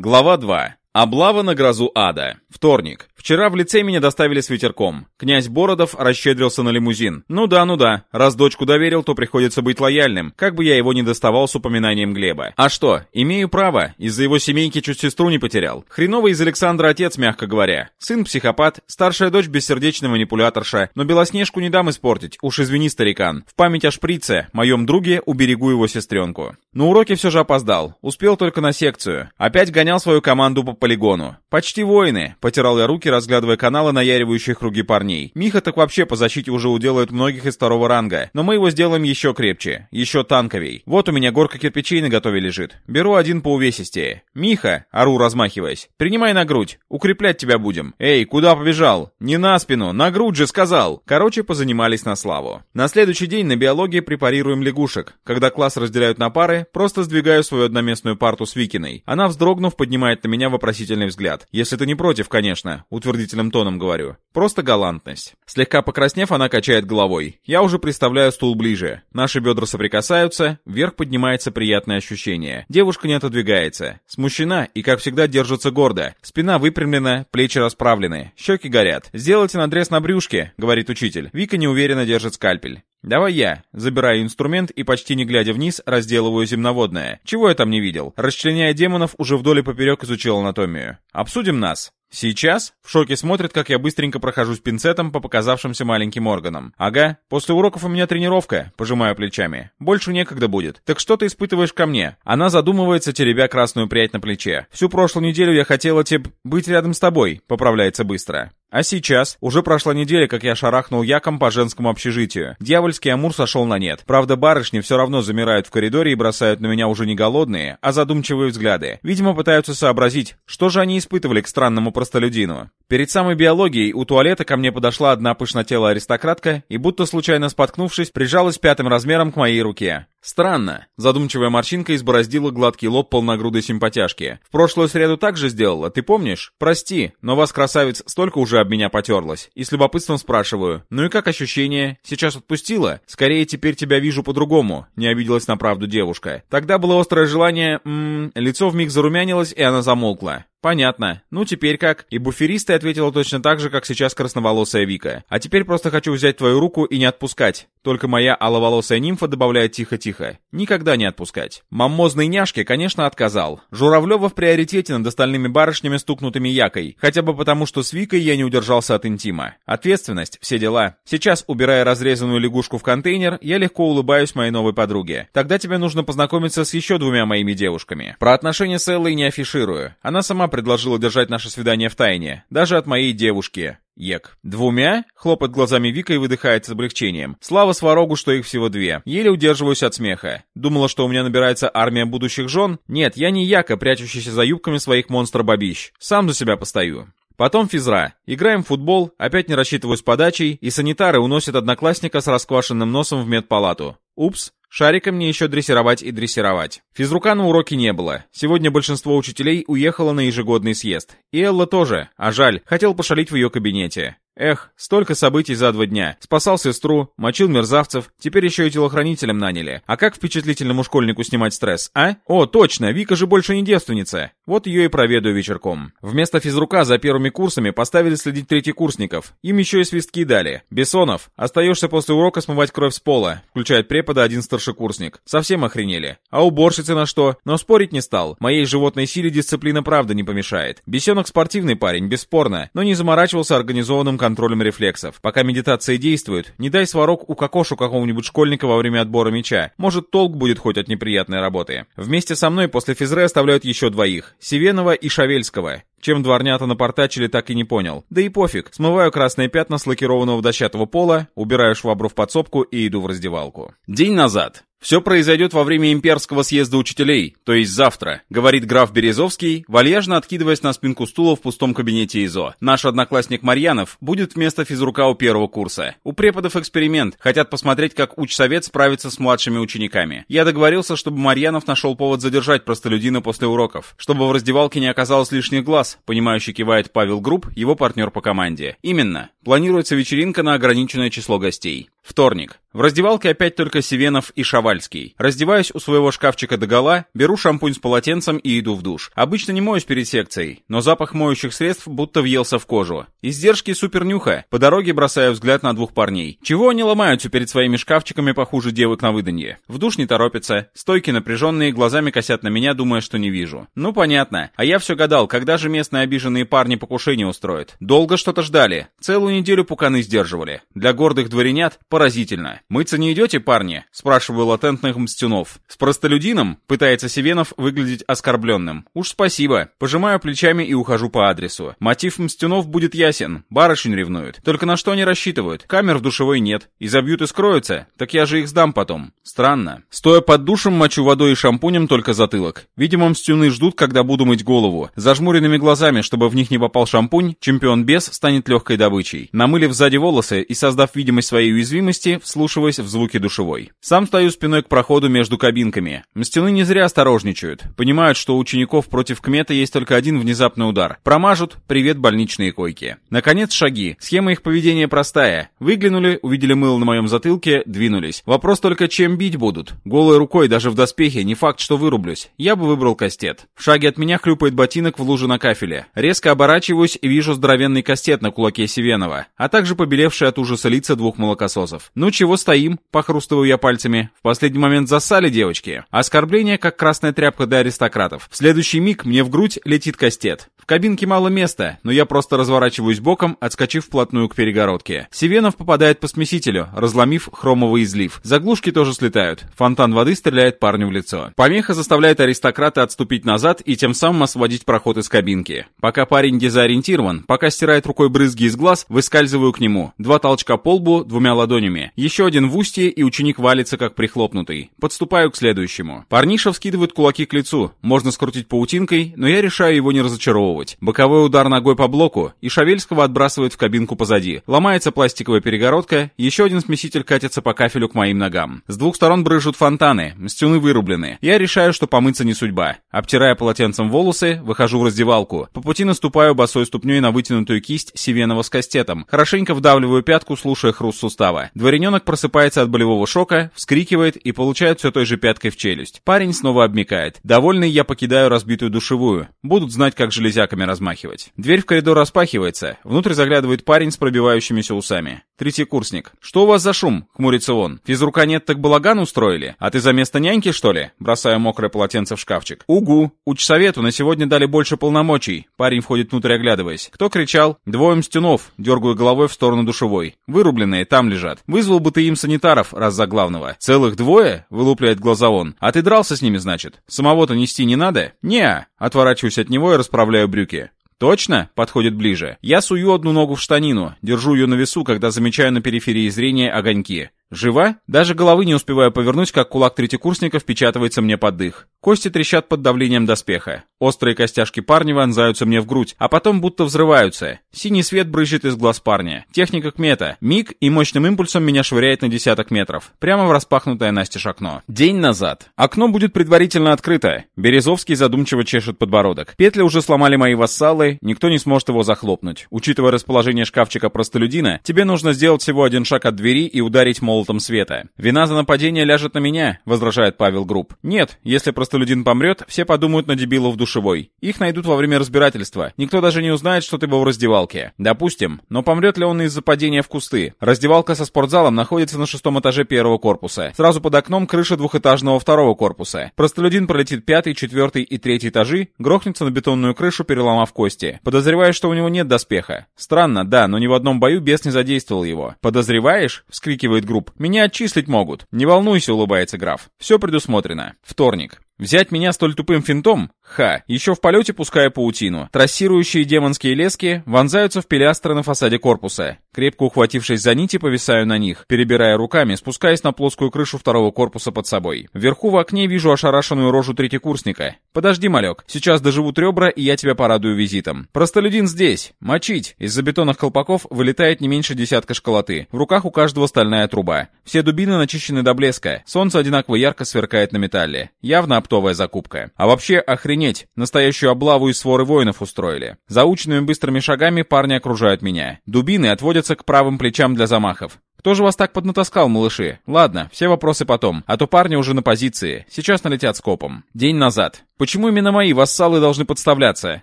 Глава 2. Облава на грозу ада. Вторник. Вчера в лице меня доставили с ветерком. Князь Бородов расщедрился на лимузин. Ну да, ну да. Раз дочку доверил, то приходится быть лояльным, как бы я его не доставал с упоминанием Глеба. А что, имею право. Из-за его семейки чуть сестру не потерял. Хреновый из Александра отец, мягко говоря. Сын психопат, старшая дочь бессердечная манипуляторша, но Белоснежку не дам испортить. Уж извини, старикан. В память о шприце, моем друге, уберегу его сестренку. На уроки все же опоздал. Успел только на секцию. Опять гонял свою команду по полигону. Почти воины. Потирал я руки, разглядывая каналы, наяривающие круги парней. Миха так вообще по защите уже уделает многих из второго ранга. Но мы его сделаем еще крепче. Еще танковей. Вот у меня горка кирпичей на готове лежит. Беру один по увесистее. Миха, ору размахиваясь, принимай на грудь. Укреплять тебя будем. Эй, куда побежал? Не на спину, на грудь же сказал. Короче, позанимались на славу. На следующий день на биологии препарируем лягушек. Когда класс разделяют на пары, просто сдвигаю свою одноместную парту с Викиной. Она, вздрогнув, поднимает на меня вопросительный взгляд. Если ты не против, конечно, утвердительным тоном говорю. Просто галантность. Слегка покраснев, она качает головой. Я уже представляю стул ближе. Наши бедра соприкасаются, вверх поднимается приятное ощущение. Девушка не отодвигается. Смущена и, как всегда, держится гордо. Спина выпрямлена, плечи расправлены, щеки горят. «Сделайте надрез на брюшке», — говорит учитель. Вика неуверенно держит скальпель. «Давай я». Забираю инструмент и, почти не глядя вниз, разделываю земноводное. Чего я там не видел? Расчленяя демонов, уже вдоль и поперек изучил анатомию. Обсудим нас. Сейчас? В шоке смотрит, как я быстренько прохожусь пинцетом по показавшимся маленьким органам. Ага, после уроков у меня тренировка, пожимаю плечами. Больше некогда будет. Так что ты испытываешь ко мне? Она задумывается, теребя красную прядь на плече. Всю прошлую неделю я хотела тебе быть рядом с тобой, поправляется быстро. А сейчас? Уже прошла неделя, как я шарахнул яком по женскому общежитию. Дьявольский амур сошел на нет. Правда, барышни все равно замирают в коридоре и бросают на меня уже не голодные, а задумчивые взгляды. Видимо, пытаются сообразить, что же они испытывали к странному простолюдину. Перед самой биологией у туалета ко мне подошла одна пышнотелая аристократка и, будто случайно споткнувшись, прижалась пятым размером к моей руке. Странно. Задумчивая морщинка избороздила гладкий лоб полногрудой симпатяшки. В прошлую среду так же сделала, ты помнишь? Прости, но вас, красавиц, столько уже об меня потерлась. И с любопытством спрашиваю, ну и как ощущение? Сейчас отпустила? Скорее, теперь тебя вижу по-другому. Не обиделась на правду девушка. Тогда было острое желание... М лицо вмиг зарумянилось, и она замолкла. «Понятно. Ну, теперь как?» И буферистая ответила точно так же, как сейчас красноволосая Вика. «А теперь просто хочу взять твою руку и не отпускать. Только моя аловолосая нимфа добавляет тихо-тихо. Никогда не отпускать». Маммозной няшке, конечно, отказал. Журавлева в приоритете над остальными барышнями, стукнутыми якой. Хотя бы потому, что с Викой я не удержался от интима. Ответственность, все дела. Сейчас, убирая разрезанную лягушку в контейнер, я легко улыбаюсь моей новой подруге. Тогда тебе нужно познакомиться с еще двумя моими девушками. Про отношения с Эллой не афиширую. Она сама предложила держать наше свидание в тайне, даже от моей девушки. Ек. «Двумя?» — хлопает глазами Вика и выдыхает с облегчением. Слава Сварогу, что их всего две. Еле удерживаюсь от смеха. Думала, что у меня набирается армия будущих жен? Нет, я не Яка, прячущийся за юбками своих монстр-бабищ. Сам за себя постою. Потом физра. Играем в футбол, опять не рассчитываю с подачей, и санитары уносят одноклассника с расквашенным носом в медпалату. Упс, Шарика мне еще дрессировать и дрессировать. Физрука на уроке не было. Сегодня большинство учителей уехало на ежегодный съезд. И Элла тоже, а жаль, хотел пошалить в ее кабинете. Эх, столько событий за два дня. Спасал сестру, мочил мерзавцев, теперь еще и телохранителем наняли. А как впечатлительному школьнику снимать стресс, а? О, точно, Вика же больше не девственница. Вот ее и проведу вечерком. Вместо физрука за первыми курсами поставили следить третьекурсников. Им еще и свистки дали. Бессонов, остаешься после урока смывать кровь с пола, включает препода один старшекурсник. Совсем охренели. А уборщицы на что? Но спорить не стал. Моей животной силе дисциплина правда не помешает. Бесенок спортивный парень, бесспорно, но не заморачивался организованным контролем рефлексов. Пока медитация действует, не дай сварок у кокошу какого-нибудь школьника во время отбора мяча. Может, толк будет хоть от неприятной работы. Вместе со мной после физры оставляют еще двоих. Севенова и Шавельского. Чем дворнята напортачили, так и не понял. Да и пофиг. Смываю красные пятна с лакированного дощатого пола, убираю швабру в подсобку и иду в раздевалку. День назад. «Все произойдет во время имперского съезда учителей, то есть завтра», говорит граф Березовский, вальяжно откидываясь на спинку стула в пустом кабинете ИЗО. «Наш одноклассник Марьянов будет вместо физрука у первого курса. У преподов эксперимент, хотят посмотреть, как учсовет справится с младшими учениками. Я договорился, чтобы Марьянов нашел повод задержать простолюдина после уроков, чтобы в раздевалке не оказалось лишних глаз», понимающе кивает Павел Групп, его партнер по команде. «Именно. Планируется вечеринка на ограниченное число гостей». Вторник. В раздевалке опять только Севенов и Шавальский. Раздеваюсь у своего шкафчика догола, беру шампунь с полотенцем и иду в душ. Обычно не моюсь перед секцией, но запах моющих средств будто въелся в кожу. Издержки супернюха. По дороге бросаю взгляд на двух парней. Чего они ломаются перед своими шкафчиками похуже девок на выданье? В душ не торопятся, стойки напряженные, глазами косят на меня, думая, что не вижу. Ну понятно. А я все гадал, когда же местные обиженные парни покушение устроят. Долго что-то ждали. Целую неделю пуканы сдерживали. Для гордых дворянят поразительно. «Мыться не идете, парни?» — спрашиваю латентных мстюнов. «С простолюдином?» — пытается Севенов выглядеть оскорбленным. «Уж спасибо». Пожимаю плечами и ухожу по адресу. Мотив мстюнов будет ясен. Барышень ревнуют. Только на что они рассчитывают? Камер в душевой нет. И забьют и скроются. Так я же их сдам потом. Странно. Стоя под душем, мочу водой и шампунем только затылок. Видимо, мстюны ждут, когда буду мыть голову. Зажмуренными глазами, чтобы в них не попал шампунь, чемпион без станет легкой добычей. Намылив сзади волосы и создав видимость своей уязвимости, вслушиваю вслушиваясь в звуки душевой. Сам стою спиной к проходу между кабинками. Мстины не зря осторожничают. Понимают, что у учеников против кмета есть только один внезапный удар. Промажут, привет больничные койки. Наконец шаги. Схема их поведения простая. Выглянули, увидели мыло на моем затылке, двинулись. Вопрос только, чем бить будут. Голой рукой, даже в доспехе, не факт, что вырублюсь. Я бы выбрал кастет. В шаге от меня хлюпает ботинок в луже на кафеле. Резко оборачиваюсь и вижу здоровенный кастет на кулаке Севенова, а также побелевшие от ужаса лица двух молокососов. Ну чего стоим?» — похрустываю я пальцами. «В последний момент засали девочки. Оскорбление, как красная тряпка для аристократов. В следующий миг мне в грудь летит кастет. Кабинке мало места, но я просто разворачиваюсь боком, отскочив вплотную к перегородке. Севенов попадает по смесителю, разломив хромовый излив. Заглушки тоже слетают. Фонтан воды стреляет парню в лицо. Помеха заставляет аристократа отступить назад и тем самым освободить проход из кабинки. Пока парень дезориентирован, пока стирает рукой брызги из глаз, выскальзываю к нему. Два толчка по лбу двумя ладонями. Еще один в устье, и ученик валится как прихлопнутый. Подступаю к следующему. Парниша вскидывает кулаки к лицу. Можно скрутить паутинкой, но я решаю его не разочаровывать. Боковой удар ногой по блоку, и Шавельского отбрасывает в кабинку позади. Ломается пластиковая перегородка, еще один смеситель катится по кафелю к моим ногам. С двух сторон брыжут фонтаны, стены вырублены. Я решаю, что помыться не судьба. Обтирая полотенцем волосы, выхожу в раздевалку. По пути наступаю босой ступней на вытянутую кисть Севенова с кастетом. Хорошенько вдавливаю пятку, слушая хруст сустава. Дворененок просыпается от болевого шока, вскрикивает и получает все той же пяткой в челюсть. Парень снова обмикает. Довольный я покидаю разбитую душевую. Будут знать, как железяками размахивать. Дверь в коридор распахивается. Внутрь заглядывает парень с пробивающимися усами. Третий курсник. «Что у вас за шум?» — хмурится он. «Физрука нет, так балаган устроили? А ты за место няньки, что ли?» Бросаю мокрое полотенце в шкафчик. «Угу! Учсовету на сегодня дали больше полномочий». Парень входит внутрь, оглядываясь. «Кто кричал?» «Двое мстюнов». Дергаю головой в сторону душевой. «Вырубленные, там лежат. Вызвал бы ты им санитаров, раз за главного. Целых двое? Вылупляет глаза он. А ты дрался с ними, значит? Самого-то нести не надо? не Отворачиваюсь от него и расправляю брюки. «Точно?» — подходит ближе. Я сую одну ногу в штанину, держу ее на весу, когда замечаю на периферии зрения огоньки. Жива? Даже головы не успеваю повернуть, как кулак третьекурсника впечатывается мне под дых. Кости трещат под давлением доспеха. Острые костяшки парня вонзаются мне в грудь, а потом будто взрываются. Синий свет брызжет из глаз парня. Техника кмета. Миг и мощным импульсом меня швыряет на десяток метров. Прямо в распахнутое настежь окно. День назад. Окно будет предварительно открыто. Березовский задумчиво чешет подбородок. Петли уже сломали мои вассалы, никто не сможет его захлопнуть. Учитывая расположение шкафчика простолюдина, тебе нужно сделать всего один шаг от двери и ударить молотом света. Вина за нападение ляжет на меня, возражает Павел Групп. Нет, если простолюдин помрет, все подумают на дебилов в душевой. Их найдут во время разбирательства. Никто даже не узнает, что ты был в раздевалке. Допустим, но помрет ли он из-за падения в кусты? Раздевалка со спортзалом находится на шестом этаже первого корпуса. Сразу под окном крыша двухэтажного второго корпуса. Простолюдин пролетит пятый, четвертый и третий этажи, грохнется на бетонную крышу, переломав кости. Подозреваю, что у него нет доспеха. Странно, да, но ни в одном бою бес не задействовал его. Подозреваешь? вскрикивает групп. Меня отчислить могут. Не волнуйся, улыбается граф. Все предусмотрено. Вторник. Взять меня столь тупым финтом? Ха, еще в полете пускаю паутину. Трассирующие демонские лески вонзаются в пилястры на фасаде корпуса. Крепко ухватившись за нити, повисаю на них, перебирая руками, спускаясь на плоскую крышу второго корпуса под собой. Вверху в окне вижу ошарашенную рожу третьекурсника. «Подожди, малек, сейчас доживут ребра, и я тебя порадую визитом». «Простолюдин здесь! Мочить!» Из-за бетонных колпаков вылетает не меньше десятка школоты. В руках у каждого стальная труба. Все дубины начищены до блеска. Солнце одинаково ярко сверкает на металле. Явно оптовая закупка. А вообще, охренеть, настоящую облаву из своры воинов устроили. Заученными быстрыми шагами парни окружают меня. Дубины отводятся к правым плечам для замахов. Кто же вас так поднатаскал, малыши? Ладно, все вопросы потом, а то парни уже на позиции. Сейчас налетят скопом. День назад. Почему именно мои вассалы должны подставляться?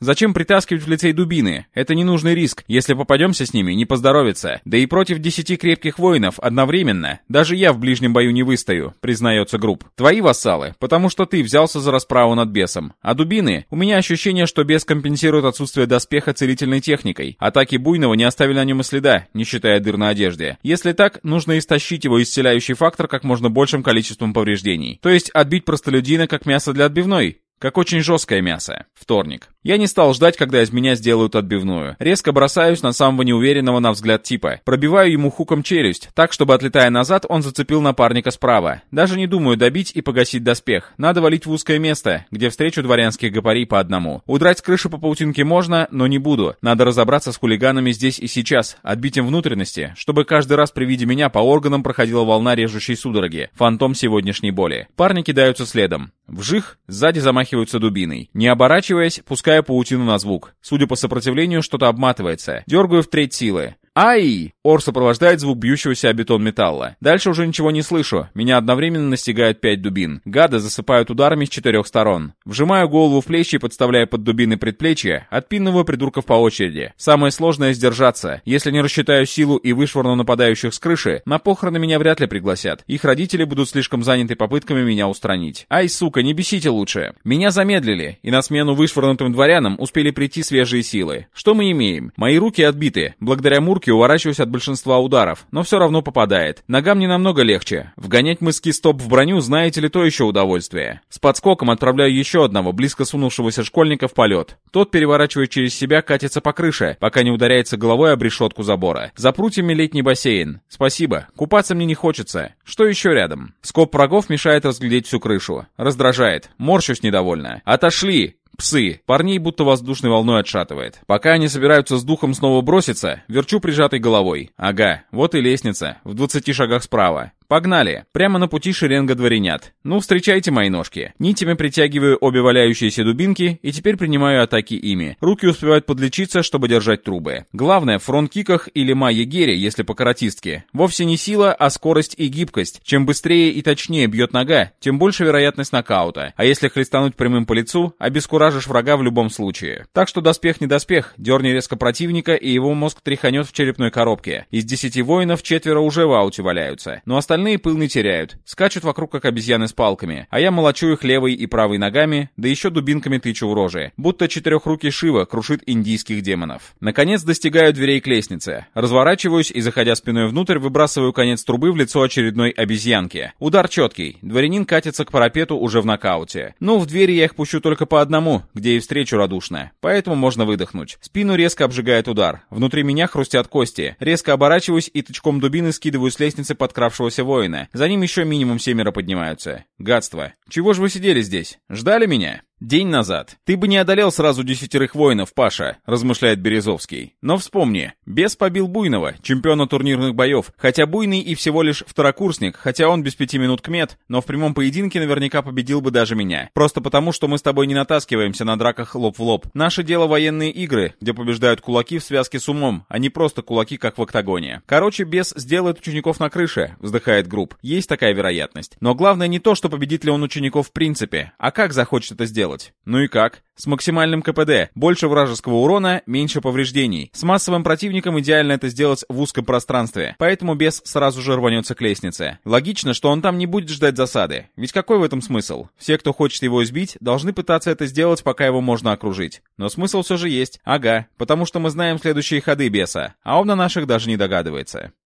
Зачем притаскивать в лицей дубины? Это ненужный риск. Если попадемся с ними, не поздоровится. Да и против десяти крепких воинов одновременно. Даже я в ближнем бою не выстою, признается групп. Твои вассалы, потому что ты взялся за расправу над бесом. А дубины? У меня ощущение, что бес компенсирует отсутствие доспеха целительной техникой. Атаки буйного не оставили на нем и следа, не считая дыр на одежде. Если так, нужно истощить его исцеляющий фактор как можно большим количеством повреждений. То есть отбить простолюдина как мясо для отбивной. Как очень жесткое мясо. Вторник. Я не стал ждать, когда из меня сделают отбивную. Резко бросаюсь на самого неуверенного на взгляд типа. Пробиваю ему хуком челюсть, так, чтобы, отлетая назад, он зацепил напарника справа. Даже не думаю добить и погасить доспех. Надо валить в узкое место, где встречу дворянских гопарей по одному. Удрать с крыши по паутинке можно, но не буду. Надо разобраться с хулиганами здесь и сейчас, отбить им внутренности, чтобы каждый раз при виде меня по органам проходила волна режущей судороги. Фантом сегодняшней боли. Парни кидаются следом. Вжих, сзади замахиваются дубиной. Не оборачиваясь, пуская паутину на звук. Судя по сопротивлению, что-то обматывается. Дергаю в треть силы. «Ай!» Ор сопровождает звук бьющегося о бетон металла. Дальше уже ничего не слышу. Меня одновременно настигают пять дубин. Гады засыпают ударами с четырех сторон. Вжимаю голову в плечи и подставляя под дубины предплечья, отпинываю придурков по очереди. Самое сложное — сдержаться. Если не рассчитаю силу и вышвырну нападающих с крыши, на похороны меня вряд ли пригласят. Их родители будут слишком заняты попытками меня устранить. Ай, сука, не бесите лучше. Меня замедлили, и на смену вышвырнутым дворянам успели прийти свежие силы. Что мы имеем? Мои руки отбиты. Благодаря Мурке руки, уворачиваюсь от большинства ударов, но все равно попадает. Ногам не намного легче. Вгонять мыски стоп в броню, знаете ли, то еще удовольствие. С подскоком отправляю еще одного, близко сунувшегося школьника в полет. Тот, переворачивая через себя, катится по крыше, пока не ударяется головой об решетку забора. За прутьями летний бассейн. Спасибо. Купаться мне не хочется. Что еще рядом? Скоп врагов мешает разглядеть всю крышу. Раздражает. Морщусь недовольно. Отошли! Псы. Парней будто воздушной волной отшатывает. Пока они собираются с духом снова броситься, верчу прижатой головой. Ага, вот и лестница. В 20 шагах справа. Погнали! Прямо на пути шеренга дворянят. Ну, встречайте мои ножки. Нитями притягиваю обе валяющиеся дубинки и теперь принимаю атаки ими. Руки успевают подлечиться, чтобы держать трубы. Главное, в фронт-киках или ма-егере, если по каратистке, вовсе не сила, а скорость и гибкость. Чем быстрее и точнее бьет нога, тем больше вероятность нокаута. А если хлестануть прямым по лицу, обескуражишь врага в любом случае. Так что доспех не доспех, дерни резко противника и его мозг тряханет в черепной коробке. Из десяти воинов четверо уже в ауте валяются. Но остальные Остальные пыл не теряют, скачут вокруг как обезьяны с палками, а я молочу их левой и правой ногами, да еще дубинками тычу в рожи, будто четырехрукий Шива крушит индийских демонов. Наконец достигаю дверей к лестнице, разворачиваюсь и, заходя спиной внутрь, выбрасываю конец трубы в лицо очередной обезьянки. Удар четкий, дворянин катится к парапету уже в нокауте. Ну, в двери я их пущу только по одному, где и встречу радушно, поэтому можно выдохнуть. Спину резко обжигает удар, внутри меня хрустят кости, резко оборачиваюсь и тычком дубины скидываю с лестницы подкравшегося воина. За ним еще минимум семеро поднимаются. Гадство. Чего же вы сидели здесь? Ждали меня? День назад. Ты бы не одолел сразу десятерых воинов, Паша, размышляет Березовский. Но вспомни, бес побил Буйного, чемпиона турнирных боев, хотя Буйный и всего лишь второкурсник, хотя он без пяти минут кмет, но в прямом поединке наверняка победил бы даже меня. Просто потому, что мы с тобой не натаскиваемся на драках лоб в лоб. Наше дело военные игры, где побеждают кулаки в связке с умом, а не просто кулаки, как в октагоне. Короче, бес сделает учеников на крыше, вздыхает групп. Есть такая вероятность. Но главное не то, что победит ли он учеников в принципе, а как захочет это сделать делать. Ну и как? С максимальным КПД. Больше вражеского урона, меньше повреждений. С массовым противником идеально это сделать в узком пространстве. Поэтому бес сразу же рванется к лестнице. Логично, что он там не будет ждать засады. Ведь какой в этом смысл? Все, кто хочет его избить, должны пытаться это сделать, пока его можно окружить. Но смысл все же есть. Ага, потому что мы знаем следующие ходы беса, а он на наших даже не догадывается.